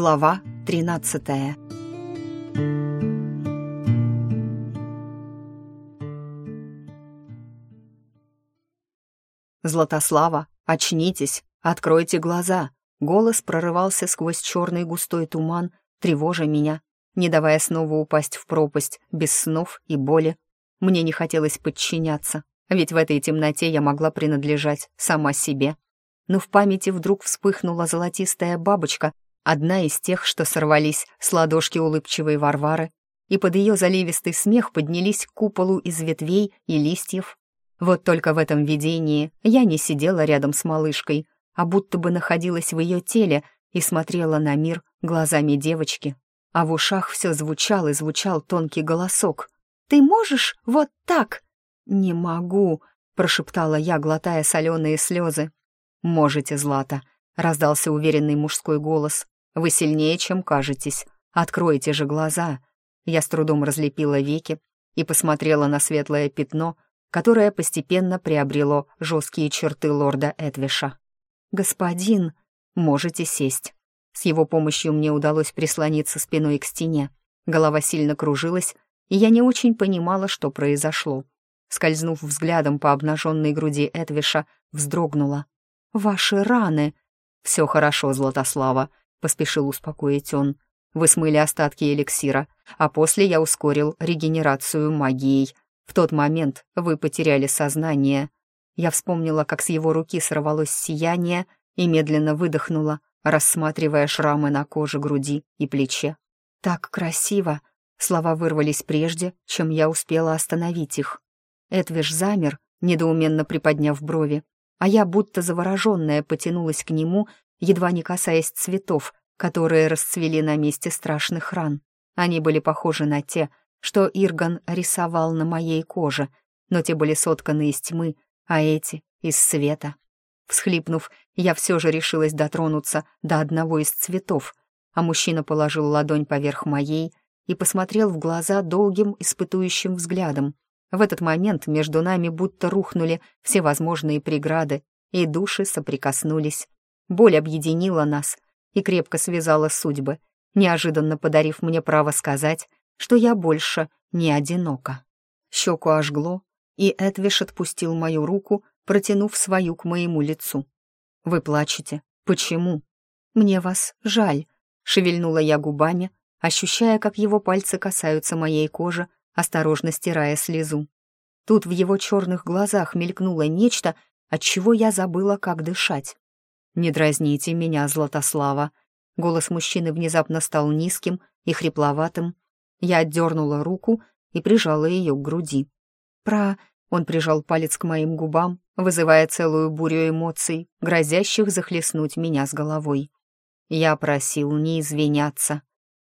Глава 13 «Златослава, очнитесь, откройте глаза!» Голос прорывался сквозь черный густой туман, тревожа меня, не давая снова упасть в пропасть, без снов и боли. Мне не хотелось подчиняться, ведь в этой темноте я могла принадлежать сама себе. Но в памяти вдруг вспыхнула золотистая бабочка, одна из тех, что сорвались с ладошки улыбчивой Варвары, и под ее заливистый смех поднялись к куполу из ветвей и листьев. Вот только в этом видении я не сидела рядом с малышкой, а будто бы находилась в ее теле и смотрела на мир глазами девочки. А в ушах все звучал и звучал тонкий голосок. «Ты можешь вот так?» «Не могу», — прошептала я, глотая соленые слезы. «Можете, Злата», — раздался уверенный мужской голос. «Вы сильнее, чем кажетесь. Откройте же глаза». Я с трудом разлепила веки и посмотрела на светлое пятно, которое постепенно приобрело жесткие черты лорда Эдвиша. «Господин, можете сесть». С его помощью мне удалось прислониться спиной к стене. Голова сильно кружилась, и я не очень понимала, что произошло. Скользнув взглядом по обнаженной груди Эдвиша, вздрогнула. «Ваши раны!» «Все хорошо, Златослава», — поспешил успокоить он. «Вы смыли остатки эликсира, а после я ускорил регенерацию магией. В тот момент вы потеряли сознание. Я вспомнила, как с его руки сорвалось сияние и медленно выдохнула, рассматривая шрамы на коже, груди и плече. «Так красиво!» Слова вырвались прежде, чем я успела остановить их. Эдвиш замер, недоуменно приподняв брови, а я, будто завороженная, потянулась к нему, едва не касаясь цветов, которые расцвели на месте страшных ран. Они были похожи на те, что Ирган рисовал на моей коже, но те были сотканы из тьмы, а эти — из света. Всхлипнув, я все же решилась дотронуться до одного из цветов, а мужчина положил ладонь поверх моей и посмотрел в глаза долгим испытующим взглядом. В этот момент между нами будто рухнули все возможные преграды, и души соприкоснулись. Боль объединила нас и крепко связала судьбы, неожиданно подарив мне право сказать, что я больше не одинока. Щеку ожгло, и Эдвиш отпустил мою руку, протянув свою к моему лицу. «Вы плачете. Почему?» «Мне вас жаль», — шевельнула я губами, ощущая, как его пальцы касаются моей кожи, осторожно стирая слезу. Тут в его черных глазах мелькнуло нечто, от чего я забыла, как дышать. «Не дразните меня, Златослава». Голос мужчины внезапно стал низким и хрипловатым. Я отдернула руку и прижала ее к груди. «Про он прижал палец к моим губам, вызывая целую бурю эмоций, грозящих захлестнуть меня с головой. Я просил не извиняться.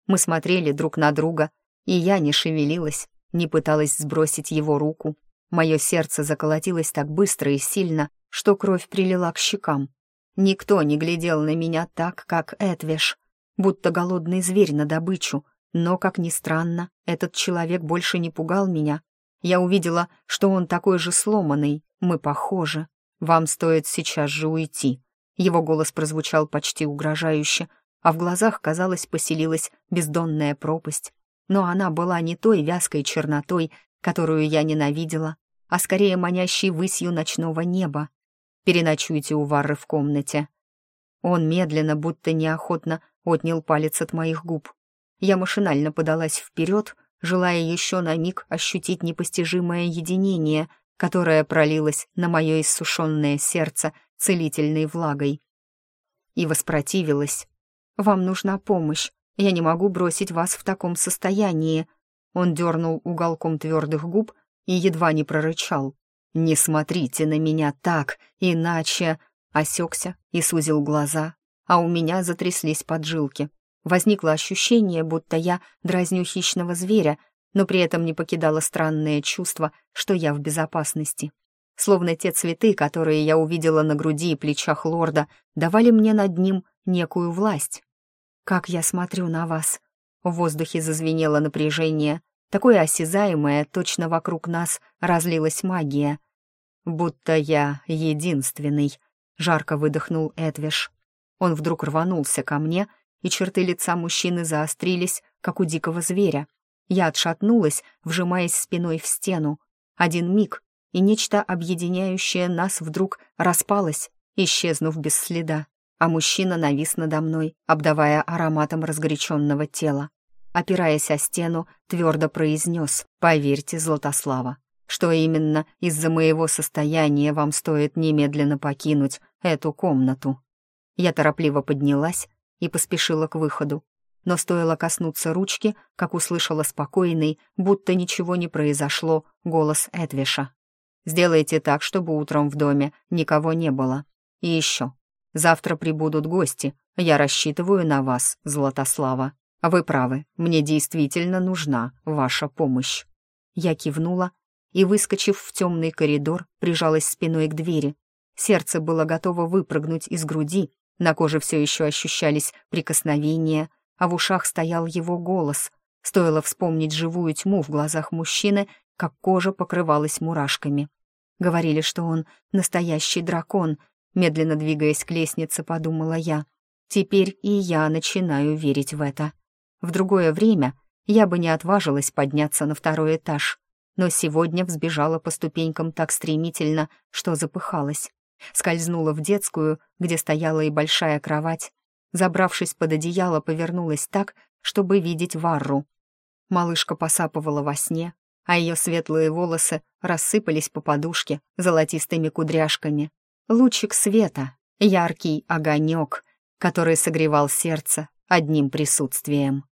Мы смотрели друг на друга, и я не шевелилась, не пыталась сбросить его руку. Мое сердце заколотилось так быстро и сильно, что кровь прилила к щекам. Никто не глядел на меня так, как Эдвиш, будто голодный зверь на добычу, но, как ни странно, этот человек больше не пугал меня, я увидела, что он такой же сломанный, мы похожи. Вам стоит сейчас же уйти». Его голос прозвучал почти угрожающе, а в глазах, казалось, поселилась бездонная пропасть. Но она была не той вязкой чернотой, которую я ненавидела, а скорее манящей высью ночного неба. «Переночуйте у Варры в комнате». Он медленно, будто неохотно, отнял палец от моих губ. Я машинально подалась вперед, желая еще на миг ощутить непостижимое единение, которое пролилось на мое иссушенное сердце целительной влагой. И воспротивилась. «Вам нужна помощь. Я не могу бросить вас в таком состоянии». Он дернул уголком твердых губ и едва не прорычал. «Не смотрите на меня так, иначе...» Осекся и сузил глаза, а у меня затряслись поджилки. Возникло ощущение, будто я дразню хищного зверя, но при этом не покидало странное чувство, что я в безопасности. Словно те цветы, которые я увидела на груди и плечах лорда, давали мне над ним некую власть. «Как я смотрю на вас!» В воздухе зазвенело напряжение, такое осязаемое, точно вокруг нас разлилась магия. «Будто я единственный», — жарко выдохнул Эдвиш. Он вдруг рванулся ко мне, и черты лица мужчины заострились, как у дикого зверя. Я отшатнулась, вжимаясь спиной в стену. Один миг, и нечто объединяющее нас вдруг распалось, исчезнув без следа, а мужчина навис надо мной, обдавая ароматом разгоряченного тела. Опираясь о стену, твердо произнес «Поверьте, Златослава, что именно из-за моего состояния вам стоит немедленно покинуть эту комнату». Я торопливо поднялась и поспешила к выходу, но стоило коснуться ручки, как услышала спокойный, будто ничего не произошло, голос Эдвиша. «Сделайте так, чтобы утром в доме никого не было. И еще. Завтра прибудут гости. Я рассчитываю на вас, Златослава. Вы правы, мне действительно нужна ваша помощь». Я кивнула и, выскочив в темный коридор, прижалась спиной к двери. Сердце было готово выпрыгнуть из груди, на коже все еще ощущались прикосновения, а в ушах стоял его голос. Стоило вспомнить живую тьму в глазах мужчины, как кожа покрывалась мурашками. Говорили, что он настоящий дракон. Медленно двигаясь к лестнице, подумала я. Теперь и я начинаю верить в это. В другое время я бы не отважилась подняться на второй этаж, но сегодня взбежала по ступенькам так стремительно, что запыхалась. Скользнула в детскую, где стояла и большая кровать, Забравшись под одеяло, повернулась так, чтобы видеть Варру. Малышка посапывала во сне, а ее светлые волосы рассыпались по подушке золотистыми кудряшками. Лучик света, яркий огонек, который согревал сердце одним присутствием.